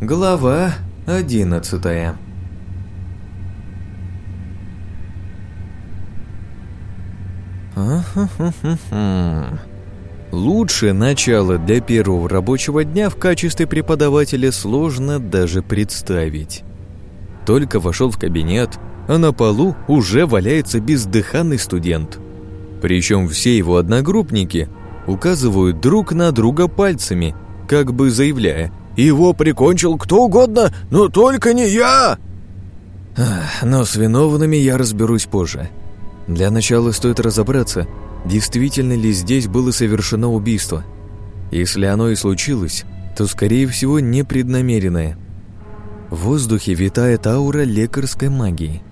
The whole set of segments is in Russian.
Глава одиннадцатая Лучшее начало для первого рабочего дня в качестве преподавателя сложно даже представить. Только вошел в кабинет, а на полу уже валяется бездыханный студент. Причем все его одногруппники указывают друг на друга пальцами, как бы заявляя «Его прикончил кто угодно, но только не я!» Но с виновными я разберусь позже. Для начала стоит разобраться, действительно ли здесь было совершено убийство. Если оно и случилось, то, скорее всего, непреднамеренное. В воздухе витает аура лекарской магии.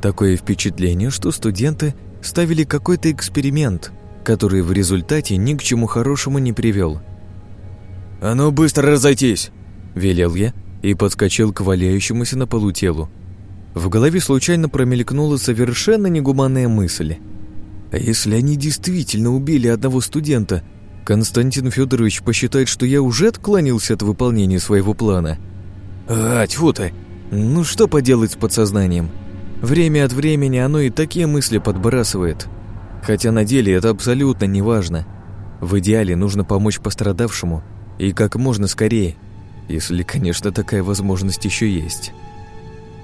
Такое впечатление, что студенты ставили какой-то эксперимент, который в результате ни к чему хорошему не привел. «А ну быстро разойтись!» – велел я и подскочил к валяющемуся на полу телу. В голове случайно промелькнула совершенно негуманная мысль. А если они действительно убили одного студента, Константин Федорович посчитает, что я уже отклонился от выполнения своего плана. А, тьфу ты! Ну что поделать с подсознанием? Время от времени оно и такие мысли подбрасывает. Хотя на деле это абсолютно не важно. В идеале нужно помочь пострадавшему и как можно скорее, если, конечно, такая возможность еще есть.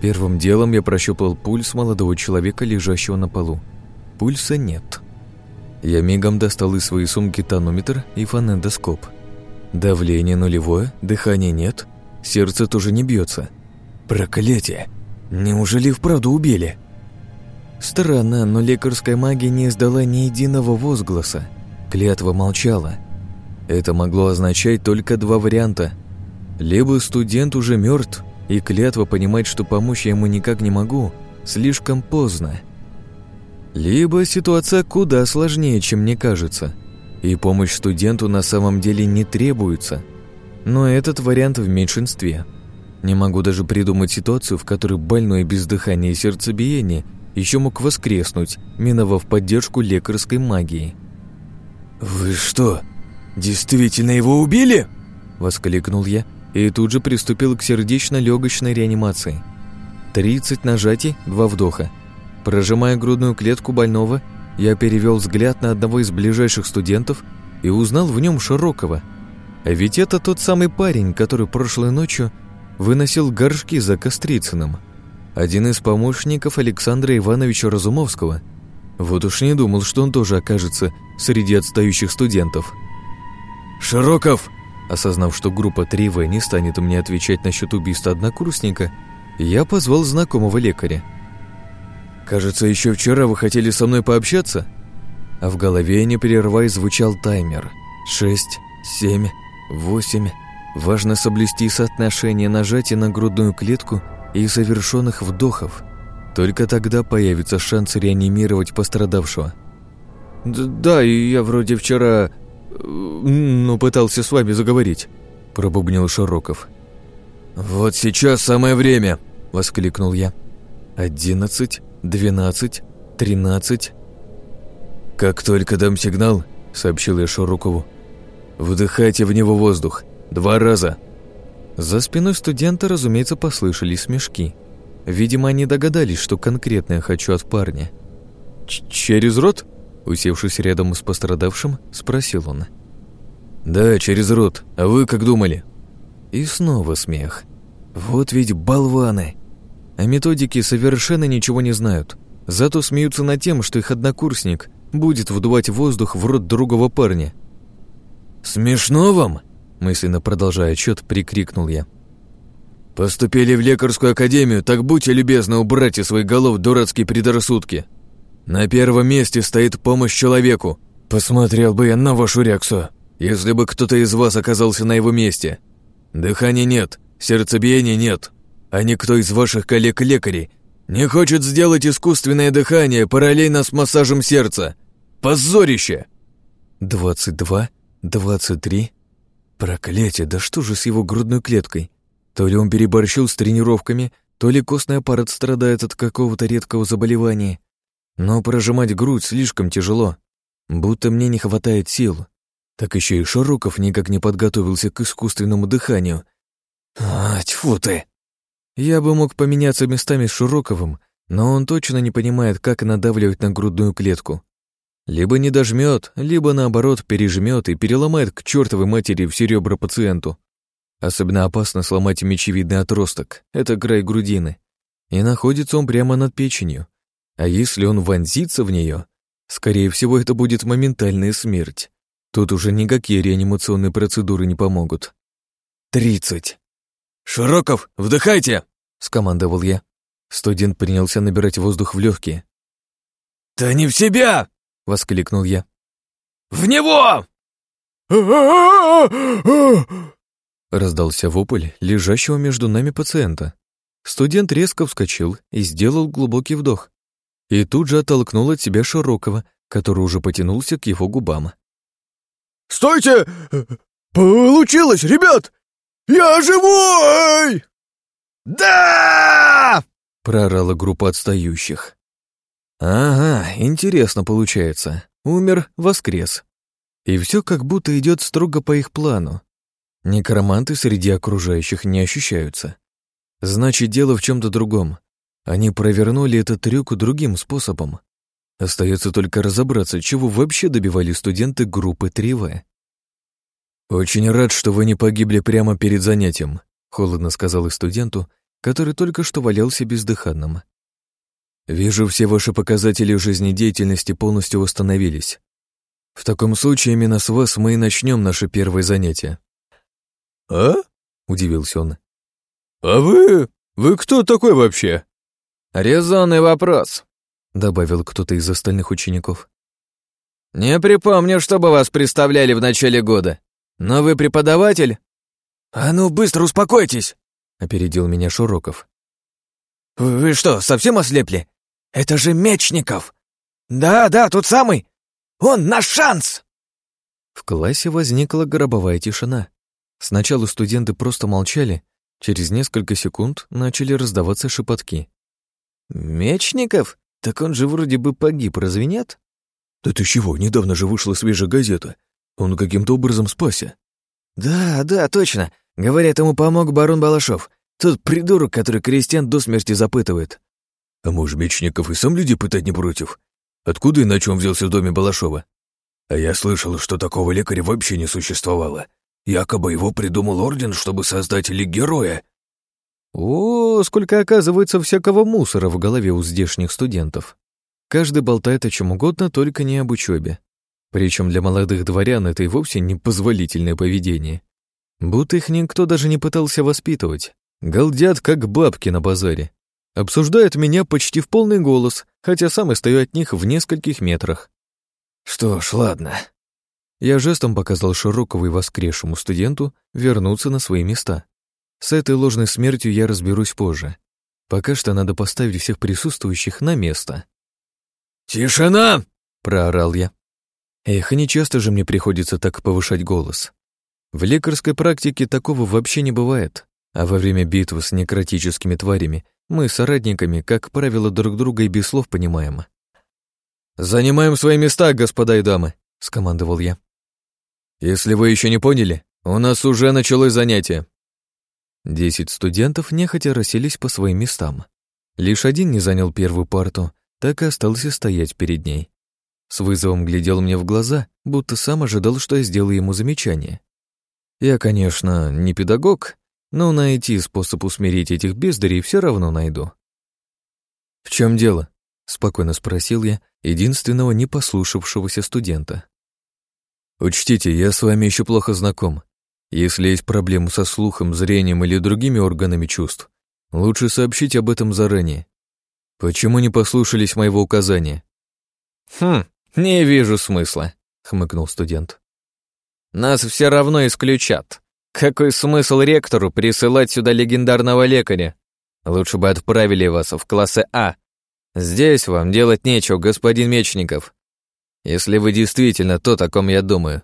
Первым делом я прощупал пульс молодого человека, лежащего на полу. Пульса нет. Я мигом достал из своей сумки тонометр и фонендоскоп. Давление нулевое, дыхания нет, сердце тоже не бьется. Проклятие! Неужели вправду убили? Странно, но лекарская магия не издала ни единого возгласа. Клятва молчала. Это могло означать только два варианта. Либо студент уже мертв, и клятва понимать, что помочь я ему никак не могу, слишком поздно. Либо ситуация куда сложнее, чем мне кажется, и помощь студенту на самом деле не требуется. Но этот вариант в меньшинстве. Не могу даже придумать ситуацию, в которой больной без дыхания и сердцебиения еще мог воскреснуть, миновав поддержку лекарской магии. «Вы что, действительно его убили?» – воскликнул я и тут же приступил к сердечно-легочной реанимации. 30 нажатий, два вдоха. Прожимая грудную клетку больного, я перевел взгляд на одного из ближайших студентов и узнал в нем Широкого. А ведь это тот самый парень, который прошлой ночью выносил горшки за Кострицыным. Один из помощников Александра Ивановича Разумовского. Вот уж не думал, что он тоже окажется среди отстающих студентов. «Широков!» Осознав, что группа 3В не станет мне отвечать насчет убийства однокурсника, я позвал знакомого лекаря. «Кажется, еще вчера вы хотели со мной пообщаться?» А в голове, не перерываясь, звучал таймер. «Шесть, семь, восемь...» Важно соблюсти соотношение нажатия на грудную клетку и совершенных вдохов. Только тогда появится шанс реанимировать пострадавшего. «Да, я вроде вчера «Ну, пытался с вами заговорить», – пробубнил Широков. «Вот сейчас самое время!» – воскликнул я. «Одиннадцать, двенадцать, тринадцать...» «Как только дам сигнал», – сообщил я Широкову, – «вдыхайте в него воздух. Два раза». За спиной студента, разумеется, послышались смешки. Видимо, они догадались, что конкретно я хочу от парня. «Через рот?» Усевшись рядом с пострадавшим, спросил он. «Да, через рот. А вы как думали?» И снова смех. «Вот ведь болваны!» О методике совершенно ничего не знают. Зато смеются над тем, что их однокурсник будет вдувать воздух в рот другого парня. «Смешно вам?» мысленно продолжая отчет, прикрикнул я. «Поступили в лекарскую академию, так будьте любезны убрать из своих голов дурацкие предрассудки. На первом месте стоит помощь человеку. Посмотрел бы я на вашу реакцию, если бы кто-то из вас оказался на его месте. Дыхания нет, сердцебиения нет, а никто из ваших коллег-лекарей не хочет сделать искусственное дыхание параллельно с массажем сердца. Позорище! Двадцать два, двадцать три. Проклятие, да что же с его грудной клеткой? То ли он переборщил с тренировками, то ли костный аппарат страдает от какого-то редкого заболевания. Но прожимать грудь слишком тяжело, будто мне не хватает сил. Так еще и Широков никак не подготовился к искусственному дыханию. А, тьфу ты! Я бы мог поменяться местами с Широковым, но он точно не понимает, как надавливать на грудную клетку. Либо не дожмет, либо наоборот пережмет и переломает к чертовой матери все ребра пациенту. Особенно опасно сломать мечевидный отросток, это край грудины. И находится он прямо над печенью. А если он вонзится в нее, скорее всего, это будет моментальная смерть. Тут уже никакие реанимационные процедуры не помогут. «Тридцать!» «Широков, вдыхайте!» — скомандовал я. Студент принялся набирать воздух в легкие. «Да не в себя!» — воскликнул я. «В него!» Раздался вопль лежащего между нами пациента. Студент резко вскочил и сделал глубокий вдох. И тут же оттолкнул от себя Широкого, который уже потянулся к его губам. «Стойте! Получилось, ребят! Я живой!» «Да!» — проорала группа отстающих. «Ага, интересно получается. Умер, воскрес. И все как будто идет строго по их плану. Некроманты среди окружающих не ощущаются. Значит, дело в чем-то другом. Они провернули этот трюк другим способом. Остается только разобраться, чего вообще добивали студенты группы 3В. «Очень рад, что вы не погибли прямо перед занятием», — холодно сказал и студенту, который только что валялся бездыханным. Вижу, все ваши показатели жизнедеятельности полностью восстановились. В таком случае именно с вас мы и начнем наше первое занятие. А? Удивился он. А вы? Вы кто такой вообще? Резонный вопрос, добавил кто-то из остальных учеников. Не припомню, чтобы вас представляли в начале года. Но вы преподаватель? А ну быстро успокойтесь, опередил меня Шуроков. «Вы что, совсем ослепли? Это же Мечников! Да, да, тот самый! Он наш шанс!» В классе возникла гробовая тишина. Сначала студенты просто молчали, через несколько секунд начали раздаваться шепотки. «Мечников? Так он же вроде бы погиб, разве нет?» «Да ты чего, недавно же вышла свежая газета. Он каким-то образом спасся». «Да, да, точно. Говорят, ему помог барон Балашов. Тот придурок, который крестьян до смерти запытывает. А может, Мечников и сам людей пытать не против? Откуда иначе он взялся в доме Балашова? А я слышал, что такого лекаря вообще не существовало. Якобы его придумал орден, чтобы создать лик героя. О, сколько оказывается всякого мусора в голове у здешних студентов. Каждый болтает о чем угодно, только не об учебе. Причем для молодых дворян это и вовсе непозволительное поведение. Будто их никто даже не пытался воспитывать. Галдят, как бабки на базаре. Обсуждают меня почти в полный голос, хотя сам и стою от них в нескольких метрах. Что ж, ладно. Я жестом показал Широкову и воскресшему студенту вернуться на свои места. С этой ложной смертью я разберусь позже. Пока что надо поставить всех присутствующих на место. «Тишина!» — проорал я. Эх, не часто же мне приходится так повышать голос. В лекарской практике такого вообще не бывает. А во время битвы с некротическими тварями мы с соратниками, как правило, друг друга и без слов понимаем. «Занимаем свои места, господа и дамы», — скомандовал я. «Если вы еще не поняли, у нас уже началось занятие». Десять студентов нехотя расселись по своим местам. Лишь один не занял первую парту, так и остался стоять перед ней. С вызовом глядел мне в глаза, будто сам ожидал, что я сделаю ему замечание. Я, конечно, не педагог, но найти способ усмирить этих бездарей все равно найду. «В чем дело?» — спокойно спросил я единственного непослушавшегося студента. «Учтите, я с вами еще плохо знаком. Если есть проблемы со слухом, зрением или другими органами чувств, лучше сообщить об этом заранее. Почему не послушались моего указания?» «Хм, не вижу смысла», — хмыкнул студент. «Нас все равно исключат. Какой смысл ректору присылать сюда легендарного лекаря? Лучше бы отправили вас в классы А. Здесь вам делать нечего, господин Мечников. Если вы действительно то, о ком я думаю.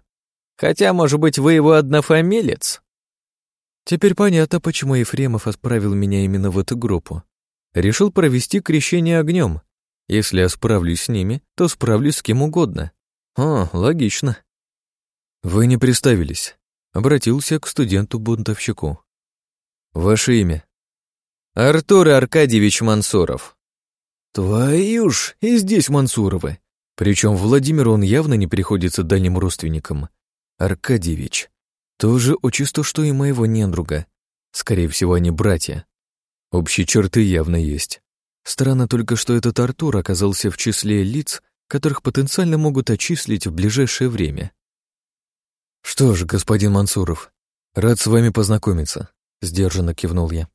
Хотя, может быть, вы его однофамилец? Теперь понятно, почему Ефремов отправил меня именно в эту группу. Решил провести крещение огнем. Если я справлюсь с ними, то справлюсь с кем угодно. О, логично. Вы не представились. Обратился к студенту-бунтовщику. Ваше имя? Артур Аркадьевич Мансуров. Твою ж, и здесь Мансуровы. Причем Владимиру он явно не приходится дальним родственникам. Аркадьевич. Тоже отчисто, что и моего недруга. Скорее всего, они братья. Общие черты явно есть. Странно только, что этот Артур оказался в числе лиц, которых потенциально могут отчислить в ближайшее время. «Что ж, господин Мансуров, рад с вами познакомиться», — сдержанно кивнул я.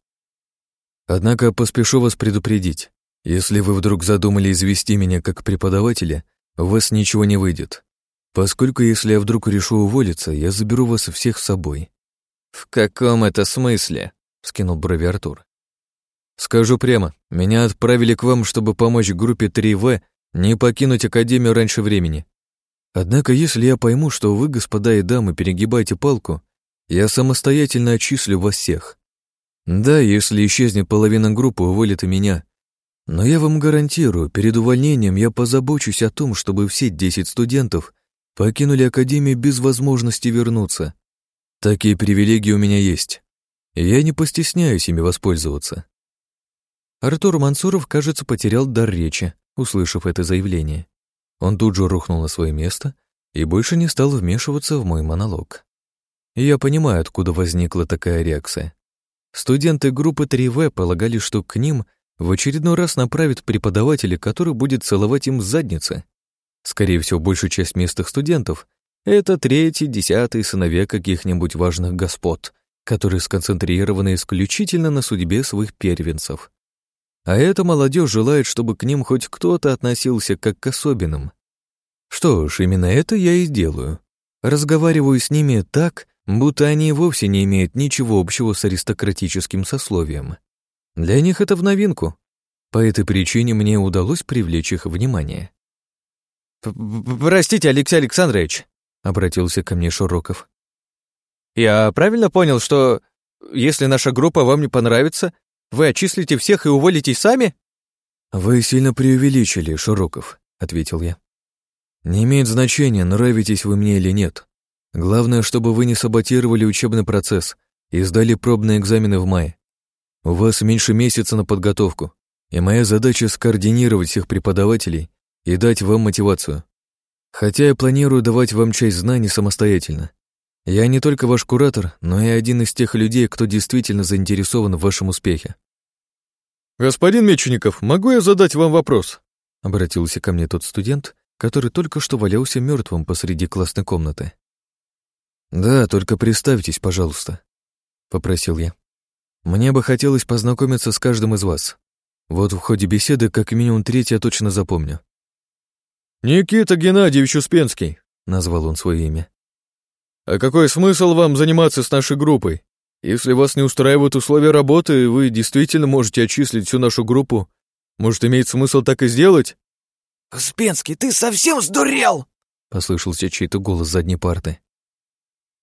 «Однако поспешу вас предупредить. Если вы вдруг задумали извести меня как преподавателя, у вас ничего не выйдет. Поскольку если я вдруг решу уволиться, я заберу вас всех с собой». «В каком это смысле?» — вскинул брови Артур. Скажу прямо, меня отправили к вам, чтобы помочь группе 3В не покинуть Академию раньше времени. Однако, если я пойму, что вы, господа и дамы, перегибаете палку, я самостоятельно отчислю вас всех. Да, если исчезнет половина группы, уволят и меня. Но я вам гарантирую, перед увольнением я позабочусь о том, чтобы все 10 студентов покинули Академию без возможности вернуться. Такие привилегии у меня есть. И я не постесняюсь ими воспользоваться. Артур Мансуров, кажется, потерял дар речи, услышав это заявление. Он тут же рухнул на свое место и больше не стал вмешиваться в мой монолог. Я понимаю, откуда возникла такая реакция. Студенты группы 3В полагали, что к ним в очередной раз направят преподавателя, который будет целовать им задницы. Скорее всего, большую часть местных студентов — это третий, десятый сыновья каких-нибудь важных господ, которые сконцентрированы исключительно на судьбе своих первенцев. А эта молодежь желает, чтобы к ним хоть кто-то относился как к особенным. Что ж, именно это я и сделаю. Разговариваю с ними так, будто они вовсе не имеют ничего общего с аристократическим сословием. Для них это в новинку. По этой причине мне удалось привлечь их внимание. «Простите, Алексей Александрович», — обратился ко мне Шуроков. «Я правильно понял, что если наша группа вам не понравится, вы отчислите всех и уволитесь сами?» «Вы сильно преувеличили, Широков», — ответил я. «Не имеет значения, нравитесь вы мне или нет. Главное, чтобы вы не саботировали учебный процесс и сдали пробные экзамены в мае. У вас меньше месяца на подготовку, и моя задача скоординировать всех преподавателей и дать вам мотивацию. Хотя я планирую давать вам часть знаний самостоятельно. Я не только ваш куратор, но и один из тех людей, кто действительно заинтересован в вашем успехе. «Господин Мечников, могу я задать вам вопрос?» Обратился ко мне тот студент, который только что валялся мертвым посреди классной комнаты. «Да, только представьтесь, пожалуйста», — попросил я. «Мне бы хотелось познакомиться с каждым из вас. Вот в ходе беседы как минимум треть я точно запомню». «Никита Геннадьевич Успенский», — назвал он свое имя. «А какой смысл вам заниматься с нашей группой? Если вас не устраивают условия работы, вы действительно можете отчислить всю нашу группу. Может, имеет смысл так и сделать?» «Успенский, ты совсем сдурел?» — послышался чей-то голос задней парты.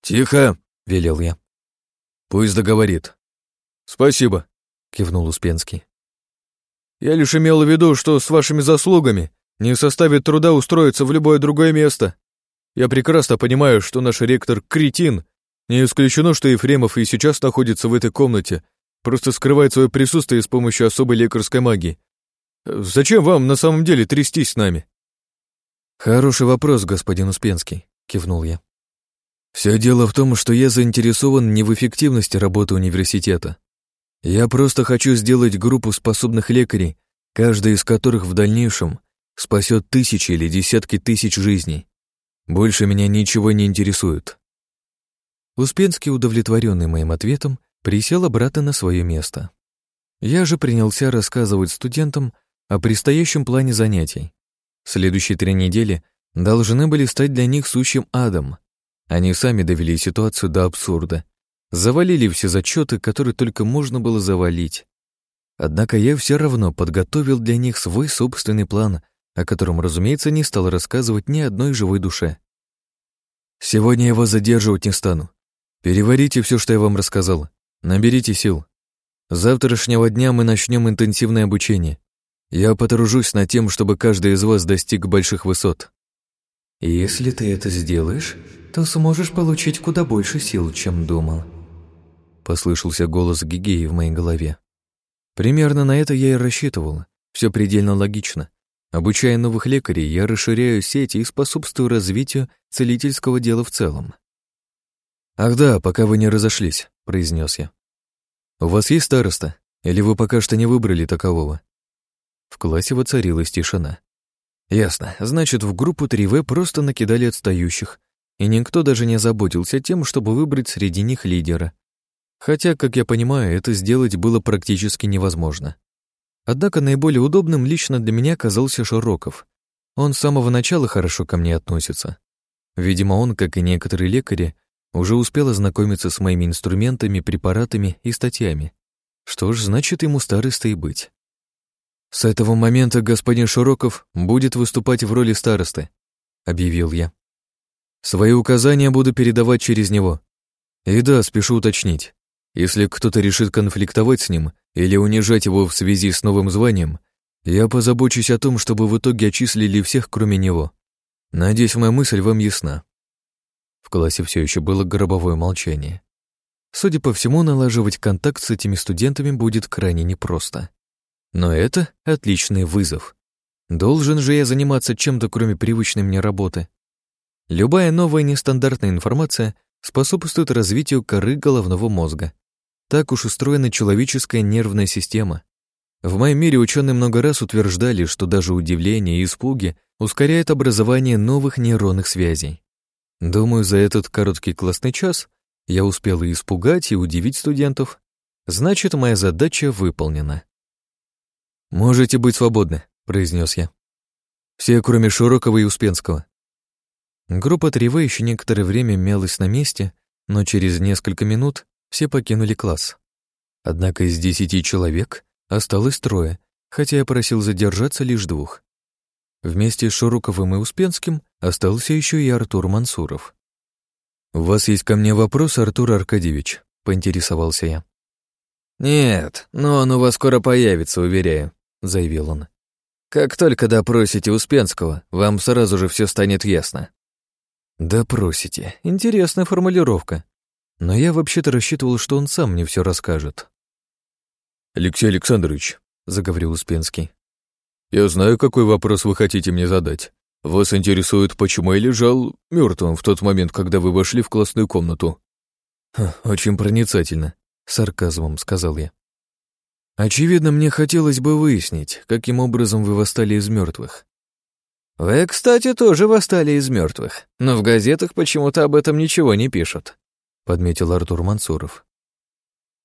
«Тихо!» — велел я. «Пусть договорит». «Спасибо», — кивнул Успенский. «Я лишь имел в виду, что с вашими заслугами не составит труда устроиться в любое другое место. Я прекрасно понимаю, что наш ректор — кретин, не исключено, что Ефремов и сейчас находится в этой комнате, просто скрывает свое присутствие с помощью особой лекарской магии. Зачем вам на самом деле трястись с нами? Хороший вопрос, господин Успенский, кивнул я. Все дело в том, что я заинтересован не в эффективности работы университета. Я просто хочу сделать группу способных лекарей, каждый из которых в дальнейшем спасет тысячи или десятки тысяч жизней. Больше меня ничего не интересует. Успенский, удовлетворенный моим ответом, присел обратно на свое место. Я же принялся рассказывать студентам о предстоящем плане занятий. Следующие три недели должны были стать для них сущим адом. Они сами довели ситуацию до абсурда. Завалили все зачеты, которые только можно было завалить. Однако я все равно подготовил для них свой собственный план, о котором, разумеется, не стал рассказывать ни одной живой душе. Сегодня я вас задерживать не стану. Переварите все, что я вам рассказал. Наберите сил. С завтрашнего дня мы начнем интенсивное обучение. Я потружусь над тем, чтобы каждый из вас достиг больших высот. Если ты это сделаешь, то сможешь получить куда больше сил, чем думал. послышался голос Гигеи в моей голове. Примерно на это я и рассчитывал. Все предельно логично. Обучая новых лекарей, я расширяю сети и способствую развитию целительского дела в целом. «Ах да, пока вы не разошлись», — произнес я. «У вас есть староста? Или вы пока что не выбрали такового?» В классе воцарилась тишина. Ясно, значит, в группу 3В просто накидали отстающих, и никто даже не озаботился тем, чтобы выбрать среди них лидера. Хотя, как я понимаю, это сделать было практически невозможно. Однако наиболее удобным лично для меня оказался Широков. Он с самого начала хорошо ко мне относится. Видимо, он, как и некоторые лекари, уже успел ознакомиться с моими инструментами, препаратами и статьями. Что ж, значит, ему старостой быть. «С этого момента господин Широков будет выступать в роли старосты», — объявил я. «Свои указания буду передавать через него. И да, спешу уточнить. Если кто-то решит конфликтовать с ним или унижать его в связи с новым званием, я позабочусь о том, чтобы в итоге отчислили всех, кроме него. Надеюсь, моя мысль вам ясна». В классе все еще было гробовое молчание. Судя по всему, налаживать контакт с этими студентами будет крайне непросто. Но это отличный вызов. Должен же я заниматься чем-то, кроме привычной мне работы. Любая новая нестандартная информация способствует развитию коры головного мозга. Так уж устроена человеческая нервная система. В моем мире ученые много раз утверждали, что даже удивление и испуги ускоряют образование новых нейронных связей. Думаю, за этот короткий классный час я успел и испугать, и удивить студентов. Значит, моя задача выполнена. «Можете быть свободны», — произнес я. «Все, кроме Широкого и Успенского». Группа Триве еще некоторое время мялась на месте, но через несколько минут все покинули класс. Однако из десяти человек осталось трое, хотя я просил задержаться лишь двух. Вместе с Шуруковым и Успенским остался еще и Артур Мансуров. «У вас есть ко мне вопрос, Артур Аркадьевич?» — поинтересовался я. «Нет, но он у вас скоро появится, уверяю», — заявил он. «Как только допросите Успенского, вам сразу же все станет ясно». «Допросите. Интересная формулировка. Но я вообще-то рассчитывал, что он сам мне все расскажет». «Алексей Александрович», — заговорил Успенский, «я знаю, какой вопрос вы хотите мне задать. Вас интересует, почему я лежал мертвым в тот момент, когда вы вошли в классную комнату?» «Очень проницательно», — сарказмом сказал я. Очевидно, мне хотелось бы выяснить, каким образом вы восстали из мертвых. Вы, кстати, тоже восстали из мертвых, но в газетах почему-то об этом ничего не пишут, подметил Артур Мансуров.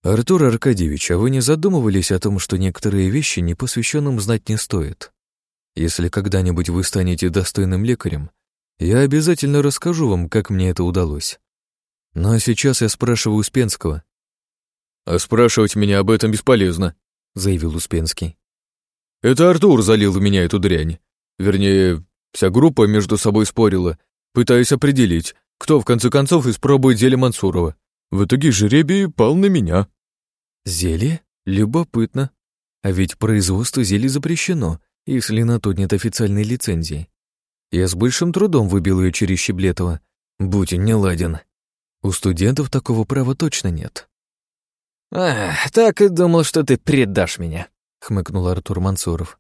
Артур Аркадьевич, а вы не задумывались о том, что некоторые вещи непосвященным знать не стоит? Если когда-нибудь вы станете достойным лекарем, я обязательно расскажу вам, как мне это удалось. Но сейчас я спрашиваю Успенского. А спрашивать меня об этом бесполезно, — заявил Успенский. «Это Артур залил в меня эту дрянь. Вернее, вся группа между собой спорила, пытаясь определить, кто в конце концов испробует зелье Мансурова. В итоге жеребий пал на меня». «Зелье? Любопытно. А ведь производство зелий запрещено, если на то нет официальной лицензии. Я с большим трудом выбил ее через Щеблетова. Будь он не ладен. У студентов такого права точно нет. «Ах, так и думал, что ты предашь меня», — хмыкнул Артур Мансуров.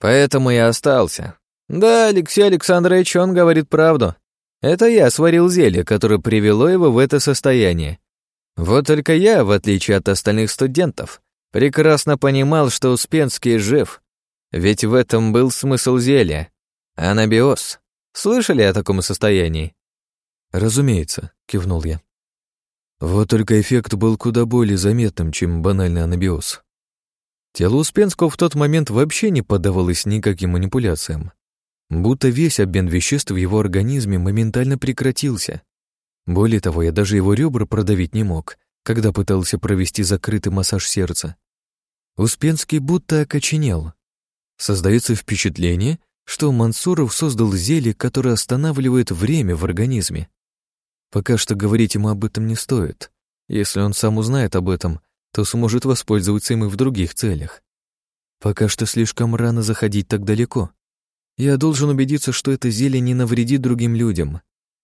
«Поэтому я остался. Да, Алексей Александрович, он говорит правду. Это я сварил зелье, которое привело его в это состояние. Вот только я, в отличие от остальных студентов, прекрасно понимал, что Успенский жив. Ведь в этом был смысл зелья. Анабиоз. Слышали о таком состоянии?» «Разумеется», — кивнул я. Вот только эффект был куда более заметным, чем банальный анабиоз. Тело Успенского в тот момент вообще не поддавалось никаким манипуляциям. Будто весь обмен веществ в его организме моментально прекратился. Более того, я даже его ребра продавить не мог, когда пытался провести закрытый массаж сердца. Успенский будто окоченел. Создается впечатление, что Мансуров создал зелье, которое останавливает время в организме. Пока что говорить ему об этом не стоит. Если он сам узнает об этом, то сможет воспользоваться им и в других целях. Пока что слишком рано заходить так далеко. Я должен убедиться, что это зелье не навредит другим людям.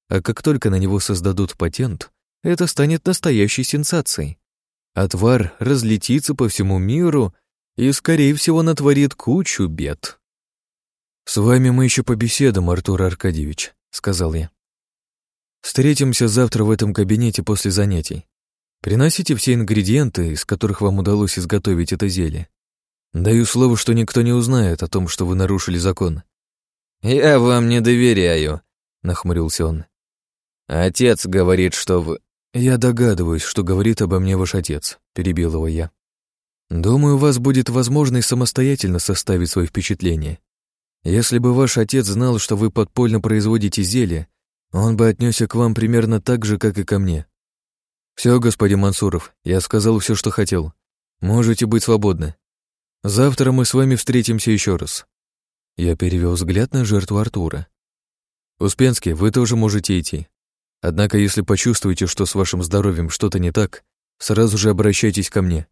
А как только на него создадут патент, это станет настоящей сенсацией. Отвар разлетится по всему миру и, скорее всего, натворит кучу бед. «С вами мы еще побеседуем, Артур Аркадьевич», — сказал я. «Встретимся завтра в этом кабинете после занятий. Приносите все ингредиенты, из которых вам удалось изготовить это зелье. Даю слово, что никто не узнает о том, что вы нарушили закон». «Я вам не доверяю», — нахмурился он. «Отец говорит, что вы...» «Я догадываюсь, что говорит обо мне ваш отец», — перебил его я. «Думаю, у вас будет возможность самостоятельно составить свои впечатления. Если бы ваш отец знал, что вы подпольно производите зелье, он бы отнесся к вам примерно так же, как и ко мне. Все, господин Мансуров, я сказал все, что хотел. Можете быть свободны. Завтра мы с вами встретимся еще раз». Я перевел взгляд на жертву Артура. «Успенский, вы тоже можете идти. Однако, если почувствуете, что с вашим здоровьем что-то не так, сразу же обращайтесь ко мне.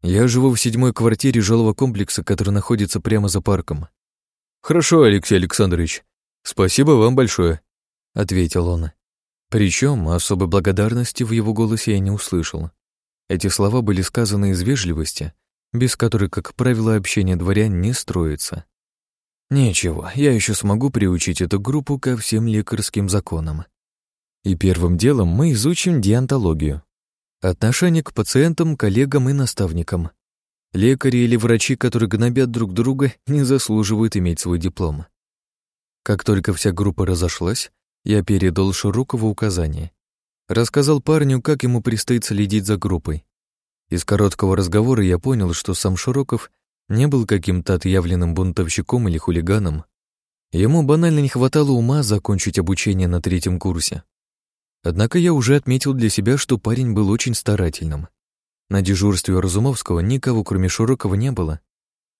Я живу в седьмой квартире жилого комплекса, который находится прямо за парком. «Хорошо, Алексей Александрович. Спасибо вам большое», — ответил он. Причем особой благодарности в его голосе я не услышал. Эти слова были сказаны из вежливости, без которой, как правило, общение дворян не строится. Ничего, я еще смогу приучить эту группу ко всем лекарским законам. И первым делом мы изучим диантологию. Отношение к пациентам, коллегам и наставникам. Лекари или врачи, которые гнобят друг друга, не заслуживают иметь свой диплом. Как только вся группа разошлась, я передал Широкову указание. Рассказал парню, как ему предстоит следить за группой. Из короткого разговора я понял, что сам Широков не был каким-то отъявленным бунтовщиком или хулиганом. Ему банально не хватало ума закончить обучение на третьем курсе. Однако я уже отметил для себя, что парень был очень старательным. На дежурстве у Разумовского никого, кроме Широкова, не было.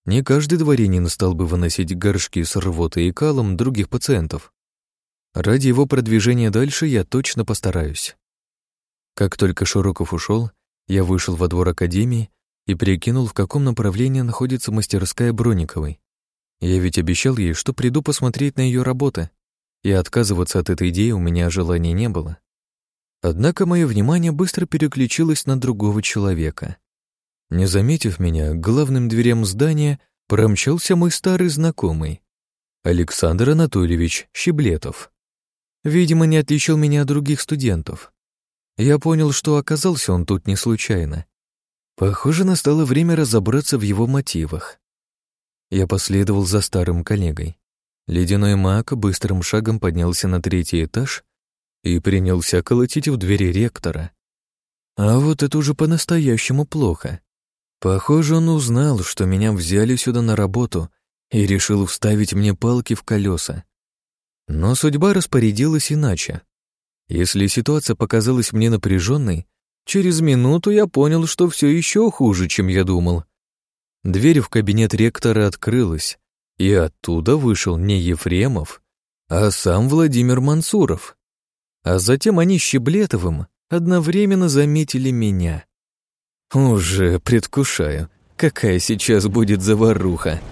Не каждый дворянин стал бы выносить горшки с рвотой и калом других пациентов. Ради его продвижения дальше я точно постараюсь. Как только Широков ушел, я вышел во двор академии и прикинул, в каком направлении находится мастерская Брониковой. Я ведь обещал ей, что приду посмотреть на ее работы, и отказываться от этой идеи у меня желания не было. Однако мое внимание быстро переключилось на другого человека. Не заметив меня, главным дверям здания промчался мой старый знакомый, Александр Анатольевич Щеблетов. Видимо, не отличил меня от других студентов. Я понял, что оказался он тут не случайно. Похоже, настало время разобраться в его мотивах. Я последовал за старым коллегой. Ледяной маг быстрым шагом поднялся на третий этаж и принялся колотить в двери ректора. А вот это уже по-настоящему плохо. Похоже, он узнал, что меня взяли сюда на работу и решил вставить мне палки в колеса. Но судьба распорядилась иначе. Если ситуация показалась мне напряженной, через минуту я понял, что все еще хуже, чем я думал. Дверь в кабинет ректора открылась, и оттуда вышел не Ефремов, а сам Владимир Мансуров. А затем они Щеблетовым одновременно заметили меня. Уже предвкушаю, какая сейчас будет заваруха.